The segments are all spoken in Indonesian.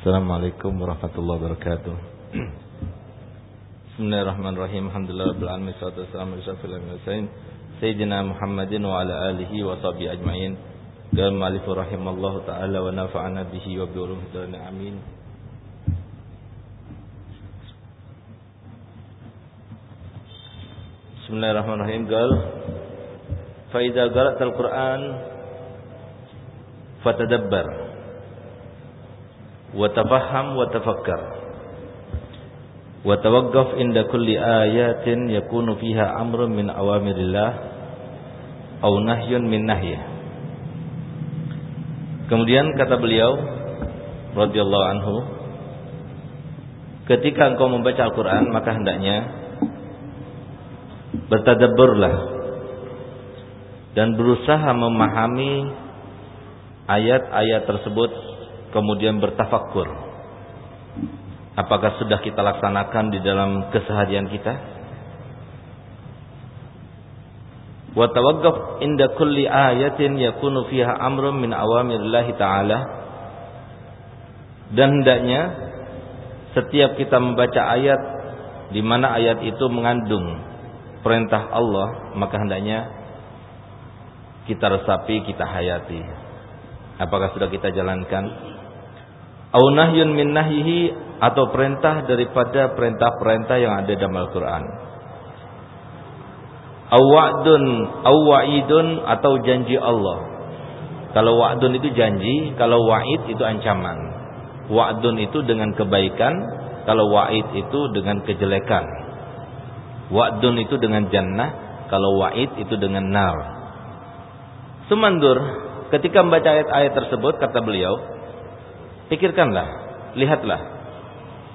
Assalamualaikum warahmatullahi wabarakatuh. Bismillahirrahmanirrahim. Alhamdulillah rabbil alamin wassalatu wassalamu ala asyrofil sayyidina Muhammadin wa ala alihi wa sahbihi ajmain. Qala ma'alif rahimallahu taala wa nafa'ana bihi wa bi ulumhi amin. Bismillahirrahmanirrahim. Qal fa idza qara'tal Qur'an fatadabbar وتفهم وتفكر وتوقف عند كل آيات يكون فيها أمر من أوامر الله أو نهي من نهيه Kemudian kata beliau radhiyallahu anhu ketika engkau membaca Al-Qur'an maka hendaknya bertadabburlah dan berusaha memahami ayat-ayat tersebut kemudian bertafakkur. Apakah sudah kita laksanakan di dalam keseharian kita? Wa tawaqqaf inda kulli ayatin yakunu fiha amrun min awamirillah taala. Dan hendaknya setiap kita membaca ayat di mana ayat itu mengandung perintah Allah, maka hendaknya kita resapi, kita hayati. Apakah sudah kita jalankan? Au nahyun min nahyihi atau perintah daripada perintah-perintah yang ada dalam Al-Qur'an. Au wa'dun au wa'idun atau janji Allah. Kalau wa'dun itu janji, kalau wa'id itu ancaman. Wa'dun itu dengan kebaikan, kalau wa'id itu dengan kejelekan. Wa'dun itu dengan jannah, kalau wa'id itu dengan nar. Sumandur ketika membaca ayat-ayat tersebut kata beliau, Pikirkanlah, lihatlah.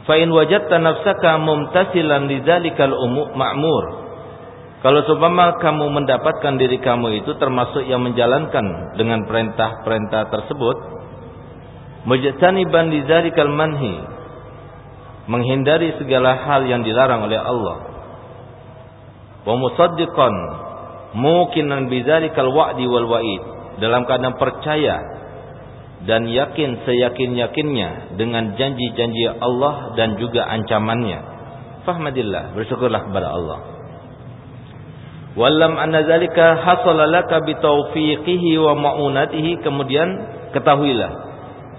Fa in wajadta nafsaka mumtasilan lidzalikal ma'mur. Kalau seumpama kamu mendapatkan diri kamu itu termasuk yang menjalankan dengan perintah-perintah tersebut, mujtaniban lidzalikal manhi. Menghindari segala hal yang dilarang oleh Allah. Wa musaddiqan mukinan bidzalikal wa'di wal wa'id. Dalam keadaan percaya dan yakin seyakin-yakinnya dengan janji-janji Allah dan juga ancamannya. Fahmadillah, bersyukurlah kepada Allah. Walam anna zalika hasala laka bitaufiqihi wa ma'unatihi kemudian ketahuilah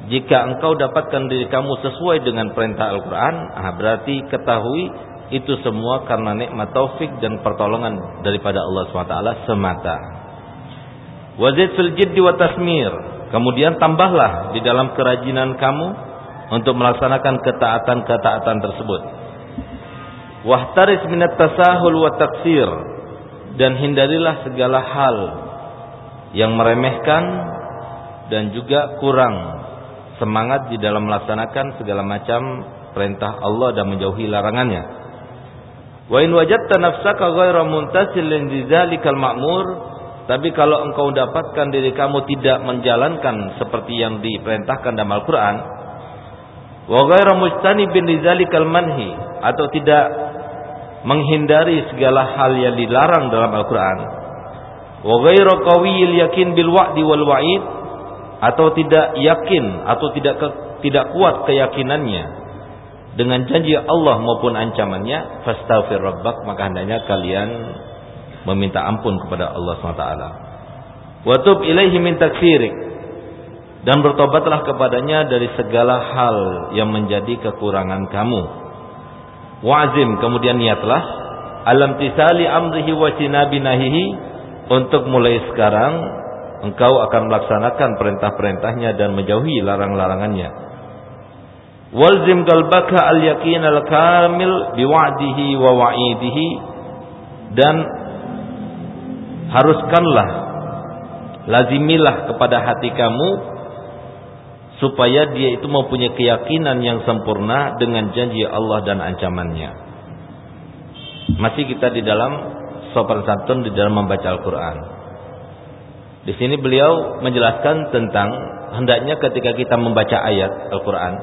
jika engkau dapatkan diri kamu sesuai dengan perintah Al-Qur'an, ah berarti ketahui itu semua karena nikmat taufik dan pertolongan daripada Allah SWT semata. Wazid fil jiddi wa tasmir Kemudian tambahlah di dalam kerajinan kamu untuk melaksanakan ketaatan-ketaatan tersebut. Wahtaris minat tasahul wa taksir dan hindarilah segala hal yang meremehkan dan juga kurang semangat di dalam melaksanakan segala macam perintah Allah dan menjauhi larangannya. Wa in wajadta nafsaka ghaira muntasilin li dzalikal ma'mur tapi kalau engkau dapatkan diri kamu tidak menjalankan seperti yang diperintahkan dalam Al-Quran, wa ghairu mustanibin lidzalikal manhi atau tidak menghindari segala hal yang dilarang dalam Al-Quran, wa ghairu yakin bil wa'di wal wa'id atau tidak yakin atau tidak ke, tidak kuat keyakinannya dengan janji Allah maupun ancamannya, fastaghfir rabbak maka hendaknya kalian meminta ampun kepada Allah SWT. Watub ilaihi min takfirik dan bertobatlah kepadanya dari segala hal yang menjadi kekurangan kamu. Wa'zim kemudian niatlah alam tisali amrihi wa nahihi untuk mulai sekarang engkau akan melaksanakan perintah-perintahnya dan menjauhi larang-larangannya. Walzim qalbaka al-yaqin al-kamil biwa'dihi wa wa'idihi dan haruskanlah lazimilah kepada hati kamu supaya dia itu mempunyai keyakinan yang sempurna dengan janji Allah dan ancamannya. Masih kita di dalam sopan santun di dalam membaca Al-Qur'an. Di sini beliau menjelaskan tentang hendaknya ketika kita membaca ayat Al-Qur'an,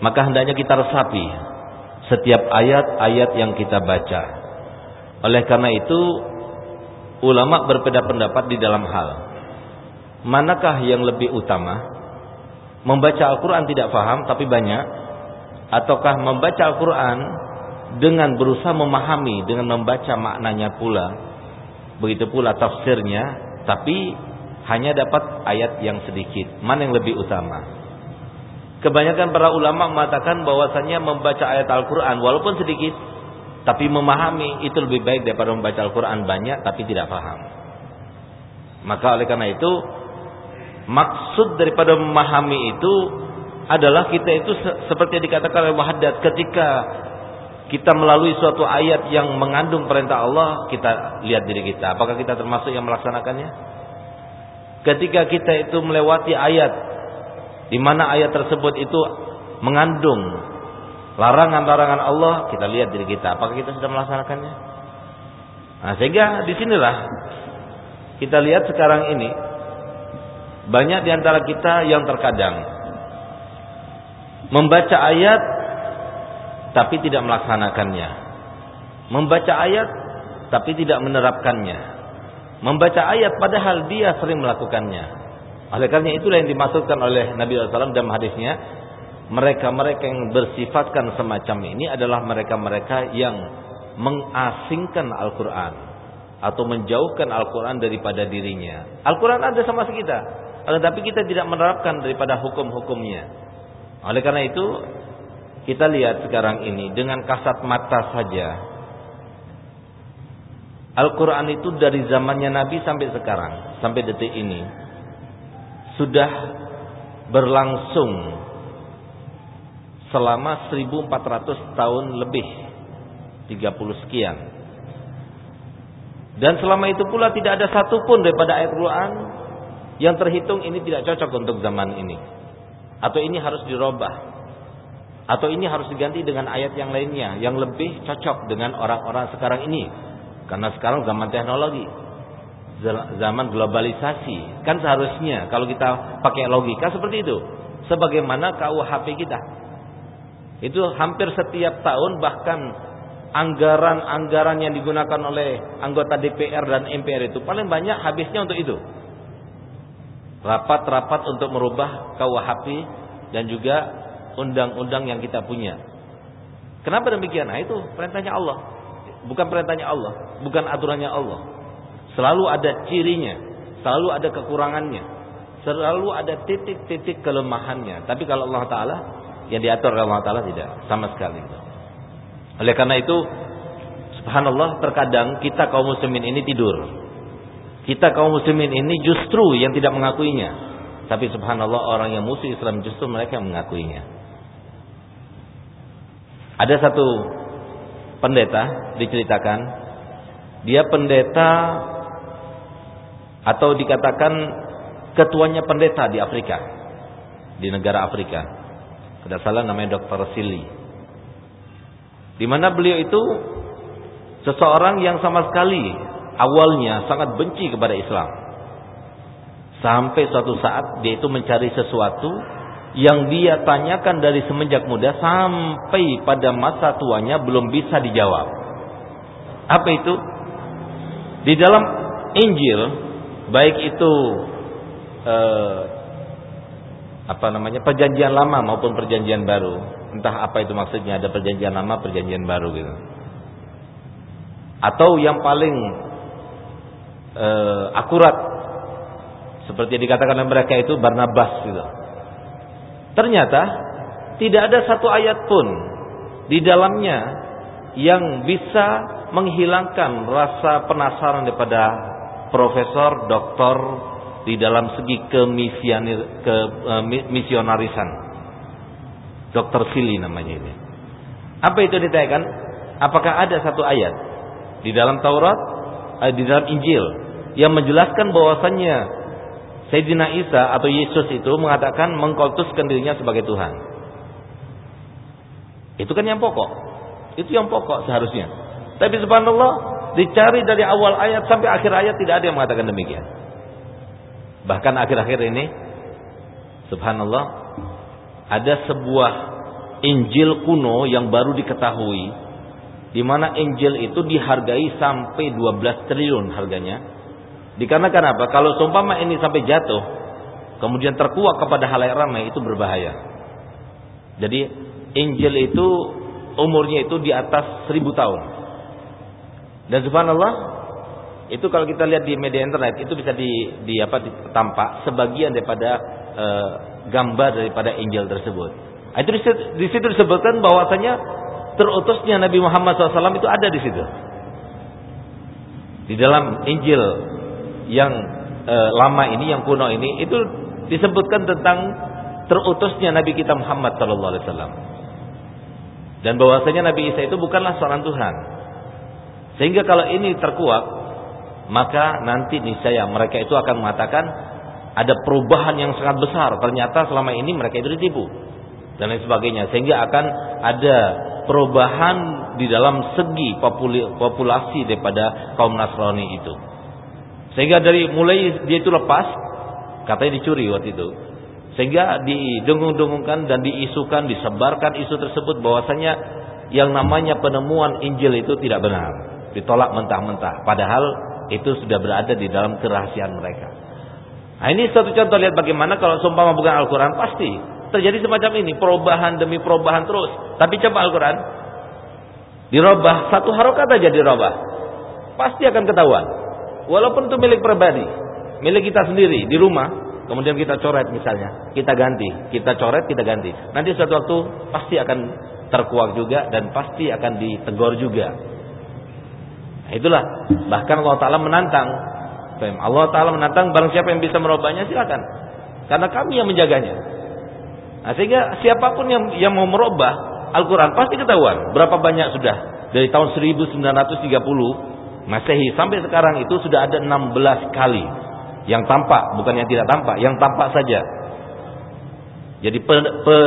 maka hendaknya kita resapi setiap ayat-ayat yang kita baca. Oleh karena itu ulama berbeda pendapat di dalam hal. Manakah yang lebih utama? Membaca Al-Quran tidak faham tapi banyak. Ataukah membaca Al-Quran dengan berusaha memahami dengan membaca maknanya pula? Begitu pula tafsirnya tapi hanya dapat ayat yang sedikit. Mana yang lebih utama? Kebanyakan para ulama mengatakan bahwasanya membaca ayat Al-Quran walaupun sedikit tapi memahami itu lebih baik daripada membaca Al-Quran banyak tapi tidak paham maka oleh karena itu maksud daripada memahami itu adalah kita itu seperti dikatakan oleh Muhaddad ketika kita melalui suatu ayat yang mengandung perintah Allah, kita lihat diri kita, apakah kita termasuk yang melaksanakannya? Ketika kita itu melewati ayat di mana ayat tersebut itu mengandung larangan-larangan Allah, kita lihat diri kita, apakah kita sudah melaksanakannya? Nah, sehingga di sinilah kita lihat sekarang ini banyak di antara kita yang terkadang membaca ayat tapi tidak melaksanakannya. Membaca ayat tapi tidak menerapkannya. Membaca ayat padahal dia sering melakukannya. Oleh karena itulah yang dimaksudkan oleh Nabi SAW dalam hadisnya, mereka-mereka yang bersifatkan semacam ini adalah mereka-mereka yang mengasingkan Al-Quran atau menjauhkan Al-Quran daripada dirinya. Al-Quran ada sama kita, tetapi kita tidak menerapkan daripada hukum-hukumnya. Oleh karena itu, kita lihat sekarang ini dengan kasat mata saja. Al-Quran itu dari zamannya Nabi sampai sekarang, sampai detik ini, sudah berlangsung selama 1400 tahun lebih, 30 sekian. Dan selama itu pula tidak ada satupun daripada ayat Quran yang terhitung ini tidak cocok untuk zaman ini. Atau ini harus dirubah. Atau ini harus diganti dengan ayat yang lainnya yang lebih cocok dengan orang-orang sekarang ini. Karena sekarang zaman teknologi, zaman globalisasi. Kan seharusnya kalau kita pakai logika seperti itu. Sebagaimana KUHP kita. Itu hampir setiap tahun bahkan anggaran-anggaran yang digunakan oleh anggota DPR dan MPR itu paling banyak habisnya untuk itu rapat-rapat untuk merubah KUHP dan juga undang-undang yang kita punya. Kenapa demikian? Nah, itu perintahnya Allah. Bukan perintahnya Allah, bukan aturannya Allah. Selalu ada cirinya, selalu ada kekurangannya, selalu ada titik-titik kelemahannya. Tapi kalau Allah taala yang diatur oleh Allah taala tidak sama sekali. Oleh karena itu subhanallah terkadang kita kaum muslimin ini tidur kita kaum muslimin ini justru yang tidak mengakuinya. Tapi subhanallah orang yang musuh Islam justru mereka yang mengakuinya. Ada satu pendeta diceritakan. Dia pendeta atau dikatakan ketuanya pendeta di Afrika. Di negara Afrika. Tidak salah namanya Dr. Sili. Di mana beliau itu seseorang yang sama sekali awalnya sangat benci kepada Islam. Sampai suatu saat dia itu mencari sesuatu yang dia tanyakan dari semenjak muda sampai pada masa tuanya belum bisa dijawab. Apa itu? Di dalam Injil, baik itu eh, apa namanya perjanjian lama maupun perjanjian baru, entah apa itu maksudnya ada perjanjian lama, perjanjian baru gitu. Atau yang paling uh, akurat seperti yang dikatakan oleh mereka itu Barnabas gitu. Ternyata tidak ada satu ayat pun di dalamnya yang bisa menghilangkan rasa penasaran daripada profesor, doktor di dalam segi kemisionir, ke uh, misionarisan. Dokter Sili namanya ini. Apa itu ditanyakan? Apakah ada satu ayat di dalam Taurat, eh, di dalam Injil yang menjelaskan bahwasannya Sayyidina Isa atau Yesus itu mengatakan mengkultuskan dirinya sebagai Tuhan. Itu kan yang pokok. Itu yang pokok seharusnya. Tapi subhanallah dicari dari awal ayat sampai akhir ayat tidak ada yang mengatakan demikian. Bahkan akhir-akhir ini subhanallah ada sebuah Injil kuno yang baru diketahui di mana Injil itu dihargai sampai 12 triliun harganya Dikarenakan apa? Kalau seumpama ini sampai jatuh, kemudian terkuak kepada halayak ramai itu berbahaya. Jadi Injil itu umurnya itu di atas seribu tahun. Dan subhanallah itu kalau kita lihat di media internet itu bisa di, di apa tampak sebagian daripada e, gambar daripada Injil tersebut. Nah, itu di, situ disebutkan bahwasanya terutusnya Nabi Muhammad SAW itu ada di situ. Di dalam Injil yang e, lama ini, yang kuno ini, itu disebutkan tentang terutusnya Nabi kita Muhammad SAW. Dan bahwasanya Nabi Isa itu bukanlah seorang Tuhan. Sehingga kalau ini terkuak, maka nanti niscaya mereka itu akan mengatakan ada perubahan yang sangat besar. Ternyata selama ini mereka itu ditipu dan lain sebagainya. Sehingga akan ada perubahan di dalam segi populasi daripada kaum Nasrani itu. Sehingga dari mulai dia itu lepas, katanya dicuri waktu itu. Sehingga didengung-dengungkan dan diisukan, disebarkan isu tersebut bahwasanya yang namanya penemuan Injil itu tidak benar. Ditolak mentah-mentah. Padahal itu sudah berada di dalam kerahasiaan mereka. Nah ini satu contoh lihat bagaimana kalau sumpah bukan Al-Quran pasti terjadi semacam ini. Perubahan demi perubahan terus. Tapi coba Al-Quran. Dirobah. Satu harokat aja dirobah. Pasti akan ketahuan. Walaupun itu milik pribadi. Milik kita sendiri. Di rumah. Kemudian kita coret misalnya. Kita ganti. Kita coret, kita ganti. Nanti suatu waktu pasti akan terkuak juga. Dan pasti akan ditegur juga. Itulah. Bahkan Allah Ta'ala menantang. Allah Ta'ala menantang barang siapa yang bisa merubahnya silakan. Karena kami yang menjaganya. Nah, sehingga siapa pun yang yang mau merubah Al-Quran pasti ketahuan berapa banyak sudah dari tahun 1930 Masehi sampai sekarang itu sudah ada 16 kali yang tampak bukan yang tidak tampak yang tampak saja jadi pe, pe,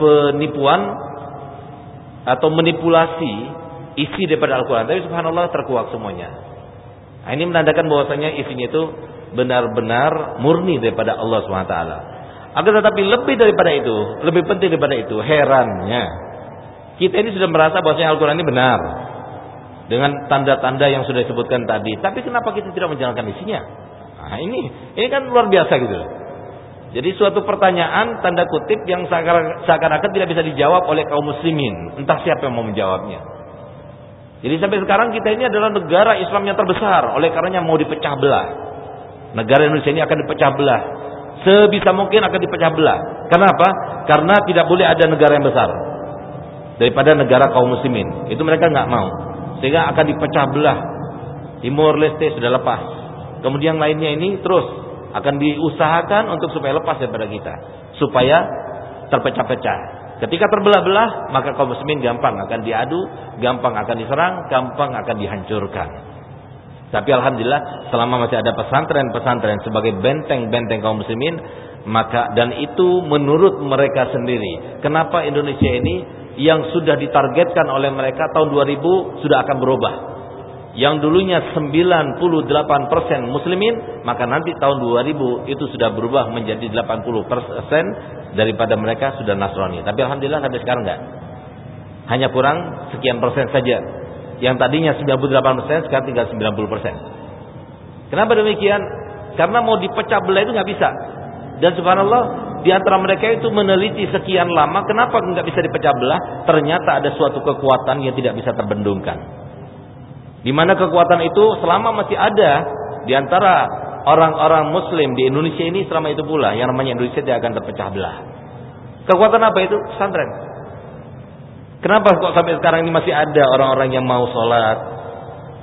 penipuan atau manipulasi isi daripada Al-Quran tapi subhanallah terkuak semuanya nah, ini menandakan bahwasanya isinya itu benar-benar murni daripada Allah SWT akan tetapi lebih daripada itu, lebih penting daripada itu, herannya kita ini sudah merasa bahwasanya Al-Qur'an ini benar dengan tanda-tanda yang sudah disebutkan tadi. Tapi kenapa kita tidak menjalankan isinya? Nah, ini ini kan luar biasa gitu. Jadi suatu pertanyaan tanda kutip yang seakan-akan tidak bisa dijawab oleh kaum muslimin. Entah siapa yang mau menjawabnya. Jadi sampai sekarang kita ini adalah negara Islam yang terbesar. Oleh karenanya mau dipecah belah. Negara Indonesia ini akan dipecah belah sebisa mungkin akan dipecah belah. Kenapa? Karena tidak boleh ada negara yang besar daripada negara kaum muslimin. Itu mereka nggak mau. Sehingga akan dipecah belah. Timur Leste sudah lepas. Kemudian lainnya ini terus akan diusahakan untuk supaya lepas daripada kita, supaya terpecah-pecah. Ketika terbelah-belah, maka kaum muslimin gampang akan diadu, gampang akan diserang, gampang akan dihancurkan. Tapi alhamdulillah selama masih ada pesantren-pesantren sebagai benteng-benteng kaum muslimin, maka dan itu menurut mereka sendiri. Kenapa Indonesia ini yang sudah ditargetkan oleh mereka tahun 2000 sudah akan berubah. Yang dulunya 98% muslimin, maka nanti tahun 2000 itu sudah berubah menjadi 80% daripada mereka sudah Nasrani. Tapi alhamdulillah sampai sekarang enggak. Hanya kurang sekian persen saja yang tadinya 98% sekarang tinggal 90%. Kenapa demikian? Karena mau dipecah belah itu nggak bisa. Dan subhanallah di antara mereka itu meneliti sekian lama kenapa nggak bisa dipecah belah? Ternyata ada suatu kekuatan yang tidak bisa terbendungkan. Di mana kekuatan itu selama masih ada di antara orang-orang muslim di Indonesia ini selama itu pula yang namanya Indonesia tidak akan terpecah belah. Kekuatan apa itu? Pesantren. Kenapa kok sampai sekarang ini masih ada orang-orang yang mau sholat?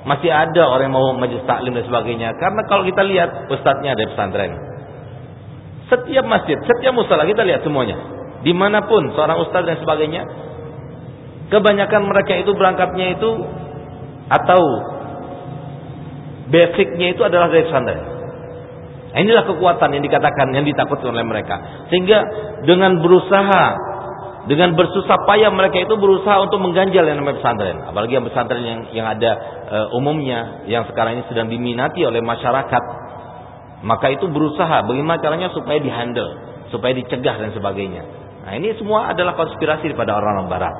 Masih ada orang yang mau majlis taklim dan sebagainya. Karena kalau kita lihat ustadznya ada pesantren. Setiap masjid, setiap musola kita lihat semuanya. Di mana pun seorang ustadz dan sebagainya. Kebanyakan mereka itu berangkatnya itu atau basicnya itu adalah dari pesantren. Nah, inilah kekuatan yang dikatakan yang ditakutkan oleh mereka. Sehingga dengan berusaha dengan bersusah payah mereka itu berusaha untuk mengganjal yang namanya pesantren. Apalagi yang pesantren yang yang ada e, umumnya yang sekarang ini sedang diminati oleh masyarakat. Maka itu berusaha bagaimana caranya supaya dihandle, supaya dicegah dan sebagainya. Nah, ini semua adalah konspirasi daripada orang-orang barat.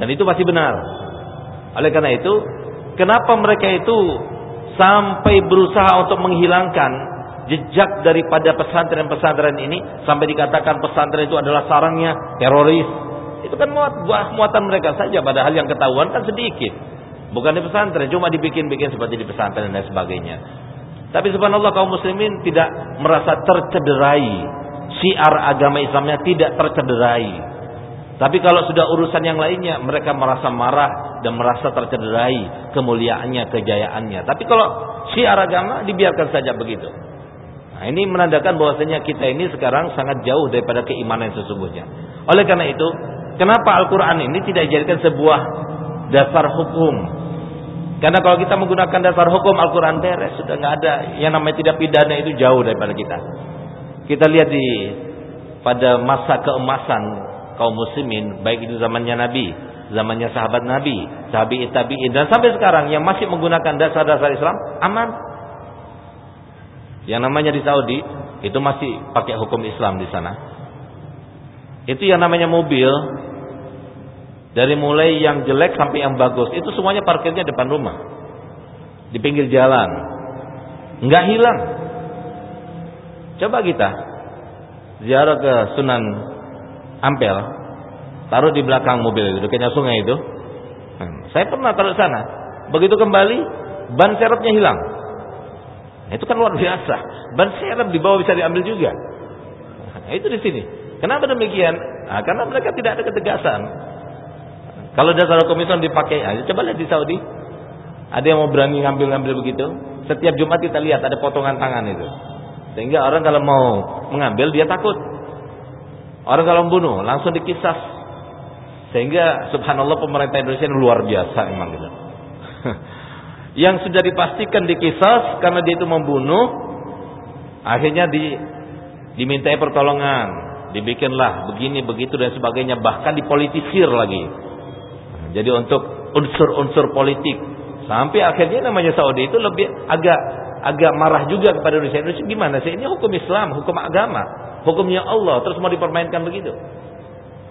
Dan itu pasti benar. Oleh karena itu, kenapa mereka itu sampai berusaha untuk menghilangkan jejak daripada pesantren-pesantren ini sampai dikatakan pesantren itu adalah sarangnya teroris. Itu kan muat, buah muatan mereka saja padahal yang ketahuan kan sedikit. Bukan di pesantren, cuma dibikin-bikin seperti di pesantren dan sebagainya. Tapi subhanallah kaum muslimin tidak merasa tercederai. Syiar agama Islamnya tidak tercederai. Tapi kalau sudah urusan yang lainnya, mereka merasa marah dan merasa tercederai kemuliaannya, kejayaannya. Tapi kalau syiar agama dibiarkan saja begitu. Nah, ini menandakan bahwasanya kita ini sekarang sangat jauh daripada keimanan yang sesungguhnya. Oleh karena itu, kenapa Al-Qur'an ini tidak dijadikan sebuah dasar hukum? Karena kalau kita menggunakan dasar hukum Al-Qur'an beres, sudah nggak ada yang namanya tidak pidana itu jauh daripada kita. Kita lihat di pada masa keemasan kaum muslimin baik itu zamannya Nabi, zamannya sahabat Nabi, tabi'in tabi'in dan sampai sekarang yang masih menggunakan dasar-dasar Islam aman. Yang namanya di Saudi itu masih pakai hukum Islam di sana. Itu yang namanya mobil dari mulai yang jelek sampai yang bagus itu semuanya parkirnya depan rumah. Di pinggir jalan. Enggak hilang. Coba kita ziarah ke Sunan ampel. Taruh di belakang mobil itu dekatnya sungai itu. Hmm. saya pernah taruh sana. Begitu kembali ban serepnya hilang. Nah, itu kan luar biasa. Ban serep di bawah bisa diambil juga. Nah, itu di sini. Kenapa demikian? Nah, karena mereka tidak ada ketegasan. Kalau dasar hukum itu dipakai aja coba lihat di Saudi. Ada yang mau berani ngambil-ngambil begitu? Setiap Jumat kita lihat ada potongan tangan itu. Sehingga orang kalau mau mengambil dia takut Orang kalau membunuh langsung dikisah. Sehingga subhanallah pemerintah Indonesia luar biasa emang gitu. yang sudah dipastikan dikisah karena dia itu membunuh, akhirnya di dimintai pertolongan, dibikinlah begini begitu dan sebagainya, bahkan dipolitisir lagi. Jadi untuk unsur-unsur politik sampai akhirnya namanya Saudi itu lebih agak agak marah juga kepada Indonesia. Indonesia gimana sih? Ini hukum Islam, hukum agama hukumnya Allah terus mau dipermainkan begitu.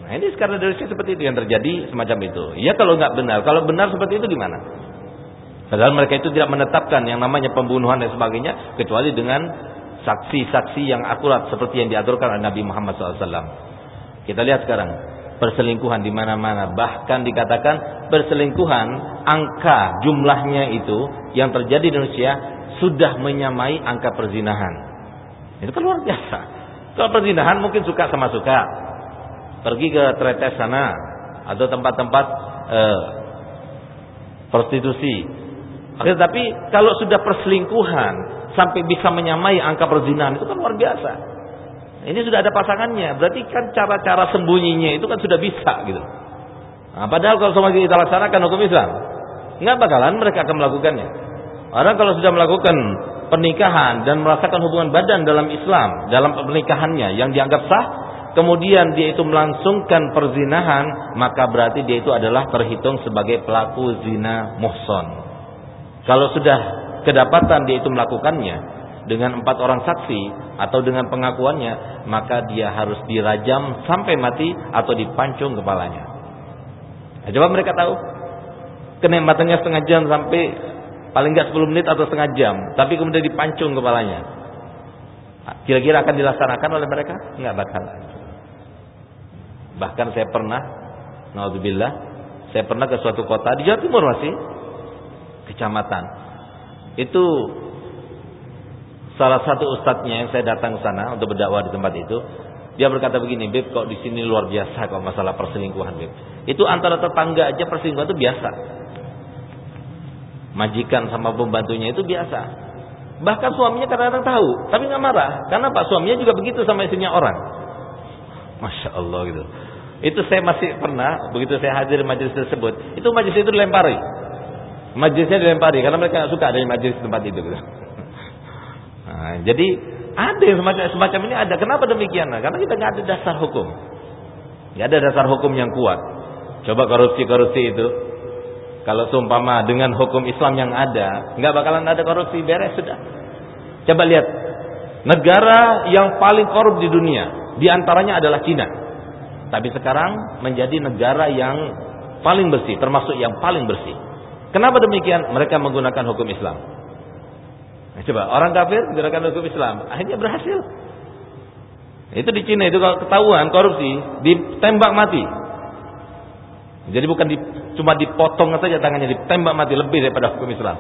Nah ini sekarang dari seperti itu yang terjadi semacam itu. Ya kalau nggak benar, kalau benar seperti itu gimana? Padahal mereka itu tidak menetapkan yang namanya pembunuhan dan sebagainya kecuali dengan saksi-saksi yang akurat seperti yang diaturkan oleh Nabi Muhammad SAW. Kita lihat sekarang perselingkuhan di mana-mana. Bahkan dikatakan perselingkuhan angka jumlahnya itu yang terjadi di Indonesia sudah menyamai angka perzinahan. Itu kan luar biasa. Kalau perzinahan mungkin suka sama suka. Pergi ke tretes sana atau tempat-tempat eh, prostitusi. Oke, tapi kalau sudah perselingkuhan sampai bisa menyamai angka perzinahan itu kan luar biasa. Ini sudah ada pasangannya, berarti kan cara-cara sembunyinya itu kan sudah bisa gitu. Nah, padahal kalau semua kita laksanakan hukum Islam, nggak bakalan mereka akan melakukannya. Orang kalau sudah melakukan pernikahan dan merasakan hubungan badan dalam Islam, dalam pernikahannya yang dianggap sah, kemudian dia itu melangsungkan perzinahan, maka berarti dia itu adalah terhitung sebagai pelaku zina muhson. Kalau sudah kedapatan dia itu melakukannya dengan empat orang saksi atau dengan pengakuannya, maka dia harus dirajam sampai mati atau dipancung kepalanya. Nah, coba mereka tahu kenikmatannya setengah jam sampai Paling nggak 10 menit atau setengah jam, tapi kemudian dipancung kepalanya. Kira-kira akan dilaksanakan oleh mereka? Enggak bakal. Bahkan saya pernah, naudzubillah, saya pernah ke suatu kota di Jawa Timur masih, kecamatan. Itu salah satu ustadznya yang saya datang ke sana untuk berdakwah di tempat itu, dia berkata begini, Beb, kok di sini luar biasa kok masalah perselingkuhan, Beb. Itu antara tetangga aja perselingkuhan itu biasa majikan sama pembantunya itu biasa. Bahkan suaminya kadang-kadang tahu, tapi nggak marah. Karena pak suaminya juga begitu sama istrinya orang. Masya Allah gitu. Itu saya masih pernah, begitu saya hadir majelis tersebut, itu majelis itu dilempari. Majelisnya dilempari karena mereka nggak suka ada majelis tempat itu. Gitu. Nah, jadi ada yang semacam, semacam ini ada. Kenapa demikian? Nah, karena kita nggak ada dasar hukum, nggak ada dasar hukum yang kuat. Coba korupsi-korupsi itu kalau seumpama dengan hukum Islam yang ada, nggak bakalan ada korupsi, beres sudah. Coba lihat, negara yang paling korup di dunia, di antaranya adalah Cina. Tapi sekarang menjadi negara yang paling bersih, termasuk yang paling bersih. Kenapa demikian? Mereka menggunakan hukum Islam. Nah, coba orang kafir gerakan hukum Islam akhirnya berhasil. Itu di Cina itu kalau ketahuan korupsi ditembak mati. Jadi bukan di, cuma dipotong saja tangannya ditembak mati lebih daripada hukum Islam.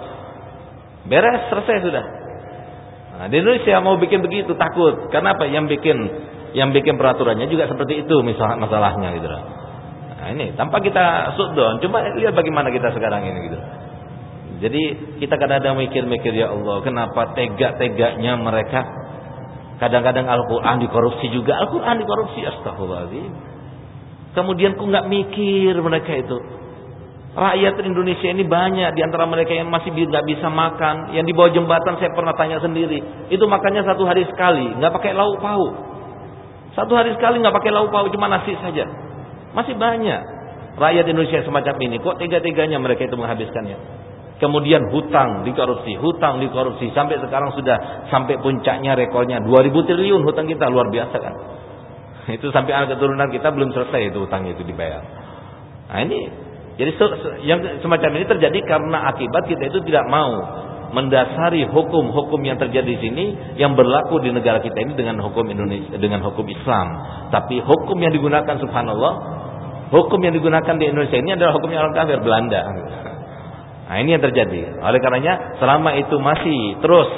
Beres selesai sudah. Nah, di Indonesia mau bikin begitu takut. Karena apa? Yang bikin yang bikin peraturannya juga seperti itu misal masalahnya gitu. Nah, ini tanpa kita sudon, cuma lihat bagaimana kita sekarang ini gitu. Jadi kita kadang-kadang mikir-mikir ya Allah, kenapa tega-teganya mereka kadang-kadang Al-Qur'an dikorupsi juga, Al-Qur'an dikorupsi, astagfirullahaladzim. Kemudian ku nggak mikir mereka itu. Rakyat Indonesia ini banyak di antara mereka yang masih nggak bisa makan, yang di bawah jembatan saya pernah tanya sendiri, itu makannya satu hari sekali, nggak pakai lauk pauk. Satu hari sekali nggak pakai lauk pauk, cuma nasi saja. Masih banyak rakyat Indonesia semacam ini. Kok tega-teganya mereka itu menghabiskannya? Kemudian hutang dikorupsi, hutang dikorupsi sampai sekarang sudah sampai puncaknya rekornya 2000 triliun hutang kita luar biasa kan. Itu sampai anak keturunan kita belum selesai itu hutangnya itu dibayar. Nah ini jadi yang semacam ini terjadi karena akibat kita itu tidak mau mendasari hukum-hukum yang terjadi di sini yang berlaku di negara kita ini dengan hukum Indonesia dengan hukum Islam. Tapi hukum yang digunakan subhanallah, hukum yang digunakan di Indonesia ini adalah hukumnya orang kafir Belanda. Nah ini yang terjadi. Oleh karenanya selama itu masih terus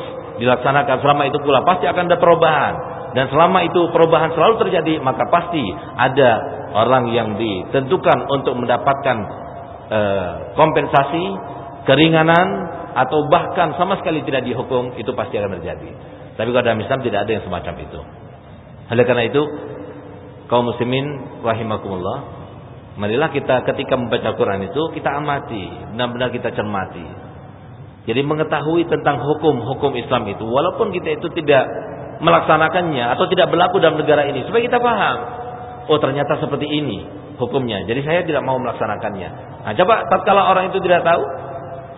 dilaksanakan, selama itu pula pasti akan ada perubahan. Dan selama itu perubahan selalu terjadi, maka pasti ada orang yang ditentukan untuk mendapatkan e, kompensasi, keringanan, atau bahkan sama sekali tidak dihukum, itu pasti akan terjadi. Tapi kalau dalam Islam tidak ada yang semacam itu. Oleh karena itu, kaum muslimin rahimakumullah, Marilah kita ketika membaca Quran itu kita amati, benar-benar kita cermati. Jadi mengetahui tentang hukum-hukum Islam itu walaupun kita itu tidak melaksanakannya atau tidak berlaku dalam negara ini supaya kita paham. Oh ternyata seperti ini hukumnya. Jadi saya tidak mau melaksanakannya. Nah, coba tatkala orang itu tidak tahu,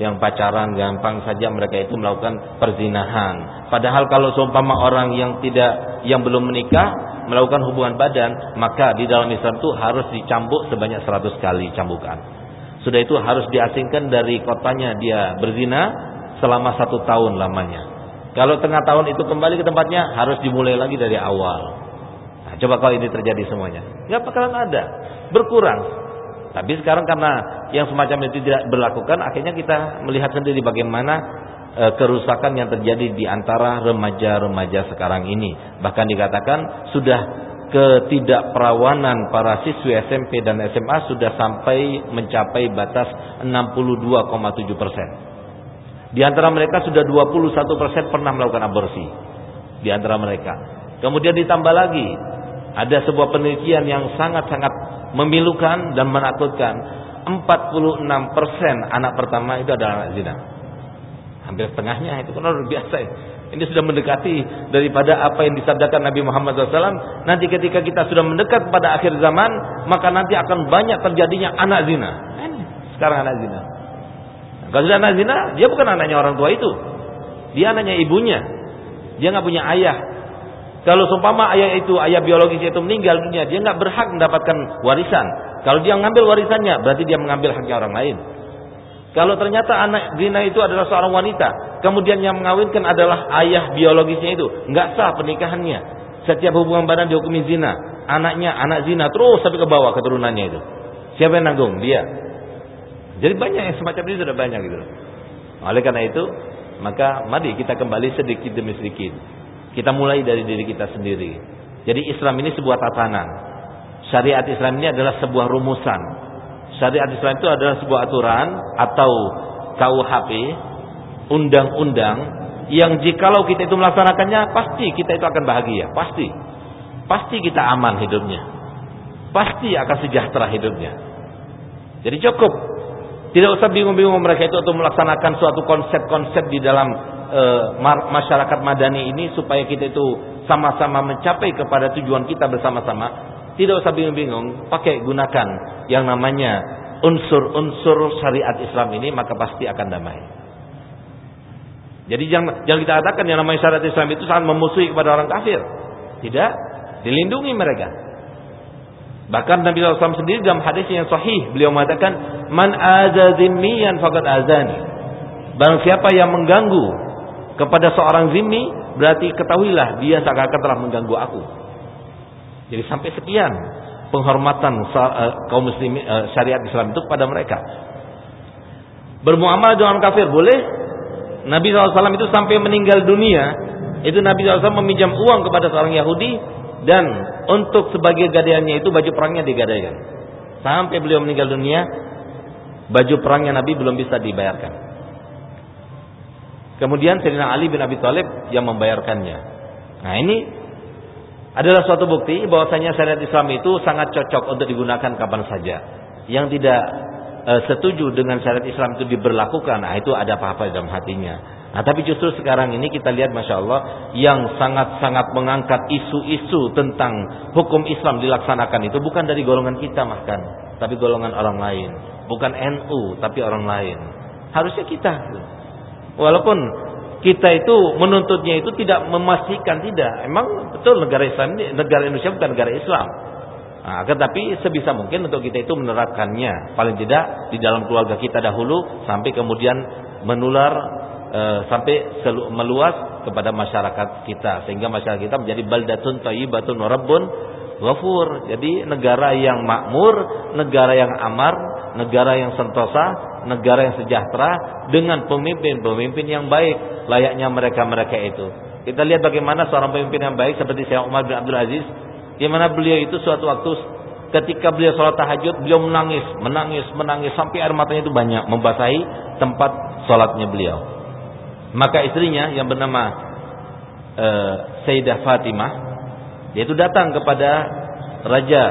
yang pacaran gampang saja mereka itu melakukan perzinahan. Padahal kalau seumpama orang yang tidak yang belum menikah melakukan hubungan badan, maka di dalam Islam itu harus dicambuk sebanyak 100 kali cambukan. Sudah itu harus diasingkan dari kotanya dia berzina selama satu tahun lamanya. Kalau tengah tahun itu kembali ke tempatnya harus dimulai lagi dari awal. Nah, coba kalau ini terjadi semuanya, nggak bakalan ada, berkurang. Tapi sekarang karena yang semacam itu tidak berlakukan, akhirnya kita melihat sendiri bagaimana e, kerusakan yang terjadi di antara remaja-remaja sekarang ini. Bahkan dikatakan sudah ketidakperawanan para siswi SMP dan SMA sudah sampai mencapai batas 62,7 persen. Di antara mereka sudah 21 persen pernah melakukan aborsi. Di antara mereka. Kemudian ditambah lagi ada sebuah penelitian yang sangat-sangat memilukan dan menakutkan. 46 persen anak pertama itu adalah anak zina hampir setengahnya itu kan luar biasa. Ini sudah mendekati daripada apa yang disabdakan Nabi Muhammad SAW. Nanti ketika kita sudah mendekat pada akhir zaman, maka nanti akan banyak terjadinya anak zina. Sekarang anak zina. Kalau sudah anak zina, dia bukan anaknya orang tua itu. Dia anaknya ibunya. Dia nggak punya ayah. Kalau seumpama ayah itu, ayah biologis itu meninggal dunia, dia nggak berhak mendapatkan warisan. Kalau dia mengambil warisannya, berarti dia mengambil haknya orang lain. Kalau ternyata anak zina itu adalah seorang wanita, kemudian yang mengawinkan adalah ayah biologisnya itu, nggak sah pernikahannya. Setiap hubungan badan dihukumi zina. Anaknya anak zina terus sampai ke bawah keturunannya itu. Siapa yang nanggung? Dia. Jadi banyak yang semacam ini sudah banyak gitu. Oleh karena itu, maka mari kita kembali sedikit demi sedikit. Kita mulai dari diri kita sendiri. Jadi Islam ini sebuah tatanan. Syariat Islam ini adalah sebuah rumusan Syariat Islam itu adalah sebuah aturan atau KUHP, undang-undang yang jikalau kita itu melaksanakannya pasti kita itu akan bahagia, pasti. Pasti kita aman hidupnya. Pasti akan sejahtera hidupnya. Jadi cukup tidak usah bingung-bingung mereka itu untuk melaksanakan suatu konsep-konsep di dalam e, masyarakat madani ini supaya kita itu sama-sama mencapai kepada tujuan kita bersama-sama. Tidak usah bingung-bingung, pakai gunakan yang namanya unsur-unsur syariat Islam ini maka pasti akan damai. Jadi jangan, jangan kita katakan yang namanya syariat Islam itu sangat memusuhi kepada orang kafir. Tidak, dilindungi mereka. Bahkan Nabi SAW sendiri dalam hadis yang sahih beliau mengatakan man azazimiyan fakat azani. Barang siapa yang mengganggu kepada seorang zimmi berarti ketahuilah dia seakan-akan telah mengganggu aku. Jadi sampai sekian penghormatan eh, kaum muslim eh, syariat Islam itu kepada mereka. Bermuamalah dengan kafir boleh. Nabi SAW itu sampai meninggal dunia itu Nabi SAW meminjam uang kepada seorang Yahudi dan untuk sebagai gadaiannya itu baju perangnya digadaikan. Sampai beliau meninggal dunia baju perangnya Nabi belum bisa dibayarkan. Kemudian Sayyidina Ali bin Abi Thalib yang membayarkannya. Nah ini adalah suatu bukti bahwasanya syariat Islam itu sangat cocok untuk digunakan kapan saja. Yang tidak e, setuju dengan syariat Islam itu diberlakukan, nah itu ada apa-apa dalam hatinya. Nah tapi justru sekarang ini kita lihat Masya Allah Yang sangat-sangat mengangkat isu-isu tentang hukum Islam dilaksanakan itu Bukan dari golongan kita bahkan Tapi golongan orang lain Bukan NU tapi orang lain Harusnya kita Walaupun kita itu menuntutnya itu tidak memastikan tidak. Emang betul negara Islam ini negara Indonesia bukan negara Islam. Nah, tetapi sebisa mungkin untuk kita itu menerapkannya paling tidak di dalam keluarga kita dahulu sampai kemudian menular e, sampai meluas kepada masyarakat kita sehingga masyarakat kita menjadi baldatun thayyibatun rabbun ghafur. Jadi negara yang makmur, negara yang amar, negara yang sentosa, negara yang sejahtera dengan pemimpin-pemimpin yang baik layaknya mereka-mereka itu. Kita lihat bagaimana seorang pemimpin yang baik seperti Syekh Umar bin Abdul Aziz di mana beliau itu suatu waktu ketika beliau sholat tahajud beliau menangis, menangis, menangis sampai air matanya itu banyak membasahi tempat sholatnya beliau. Maka istrinya yang bernama uh, Sayyidah Fatimah dia itu datang kepada Raja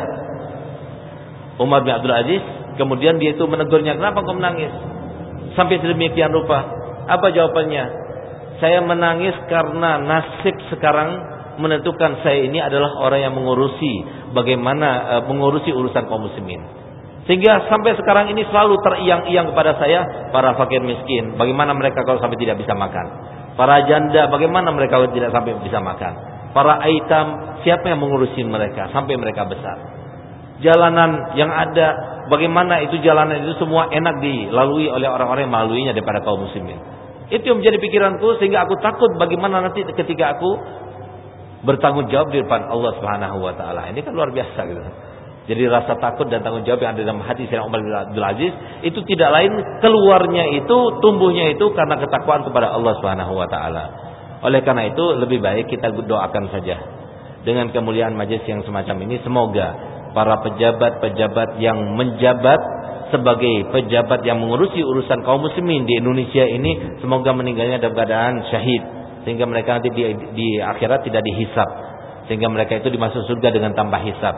Umar bin Abdul Aziz Kemudian dia itu menegurnya, kenapa kau menangis? Sampai sedemikian rupa. Apa jawabannya? Saya menangis karena nasib sekarang menentukan saya ini adalah orang yang mengurusi bagaimana uh, mengurusi urusan kaum muslimin. Sehingga sampai sekarang ini selalu teriang-iang kepada saya para fakir miskin. Bagaimana mereka kalau sampai tidak bisa makan? Para janda bagaimana mereka kalau tidak sampai bisa makan? Para aitam siapa yang mengurusi mereka sampai mereka besar? Jalanan yang ada bagaimana itu jalanan itu semua enak dilalui oleh orang-orang yang melaluinya daripada kaum muslimin. Itu yang menjadi pikiranku sehingga aku takut bagaimana nanti ketika aku bertanggung jawab di depan Allah Subhanahu wa taala. Ini kan luar biasa gitu. Jadi rasa takut dan tanggung jawab yang ada dalam hati Sayyidina Umar bin Abdul Aziz itu tidak lain keluarnya itu tumbuhnya itu karena ketakwaan kepada Allah Subhanahu wa taala. Oleh karena itu lebih baik kita doakan saja dengan kemuliaan majlis yang semacam ini semoga para pejabat-pejabat yang menjabat sebagai pejabat yang mengurusi urusan kaum muslimin di Indonesia ini semoga meninggalnya dalam keadaan syahid sehingga mereka nanti di, di akhirat tidak dihisap sehingga mereka itu dimasuk surga dengan tanpa hisap.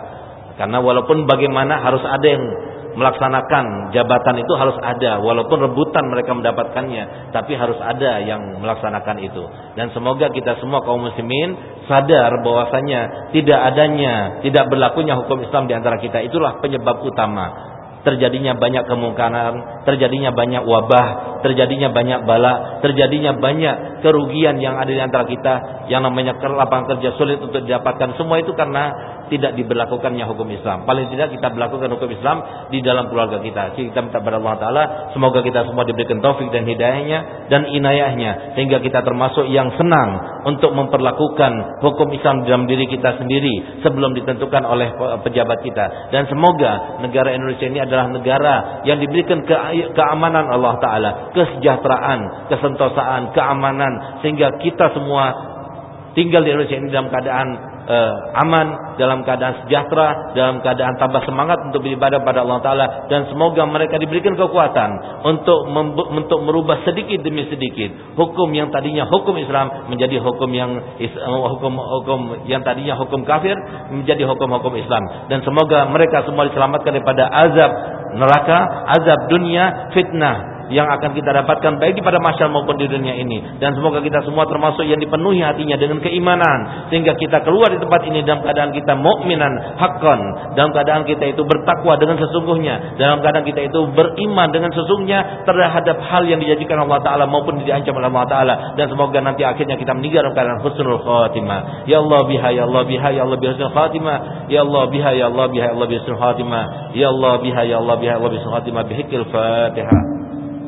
Karena walaupun bagaimana harus ada yang melaksanakan jabatan itu harus ada walaupun rebutan mereka mendapatkannya tapi harus ada yang melaksanakan itu. Dan semoga kita semua kaum muslimin sadar bahwasanya tidak adanya tidak berlakunya hukum Islam di antara kita. Itulah penyebab utama terjadinya banyak kemungkaran, terjadinya banyak wabah, terjadinya banyak bala, terjadinya banyak kerugian yang ada di antara kita, yang namanya lapangan kerja sulit untuk didapatkan. Semua itu karena tidak diberlakukannya hukum Islam. Paling tidak kita berlakukan hukum Islam di dalam keluarga kita. Kita minta kepada Allah Taala semoga kita semua diberikan taufik dan hidayahnya dan inayahnya sehingga kita termasuk yang senang untuk memperlakukan hukum Islam dalam diri kita sendiri sebelum ditentukan oleh pejabat kita. Dan semoga negara Indonesia ini adalah negara yang diberikan ke keamanan Allah Taala, kesejahteraan, kesentosaan, keamanan. Sehingga kita semua tinggal di Indonesia ini dalam keadaan uh, aman, dalam keadaan sejahtera, dalam keadaan tambah semangat untuk beribadah pada Allah Taala dan semoga mereka diberikan kekuatan untuk untuk merubah sedikit demi sedikit hukum yang tadinya hukum Islam menjadi hukum yang hukum hukum yang tadinya hukum kafir menjadi hukum-hukum Islam. Dan semoga mereka semua diselamatkan daripada azab neraka, azab dunia, fitnah yang akan kita dapatkan baik di pada masyarakat maupun di dunia ini. Dan semoga kita semua termasuk yang dipenuhi hatinya dengan keimanan sehingga kita keluar di tempat ini dalam keadaan kita mukminan hakkan dalam keadaan kita itu bertakwa dengan sesungguhnya dalam keadaan kita itu beriman dengan sesungguhnya terhadap hal yang dijanjikan Allah taala maupun diancam oleh Allah taala. Dan semoga nanti akhirnya kita meninggal dalam keadaan husnul khatimah. Ya Allah biha ya Allah biha ya Allah biha khatimah. Ya Allah biha ya Allah biha ya Allah biha khatimah. Ya Allah biha ya Allah biha ya Allah biha khatimah. Bihikil fatihah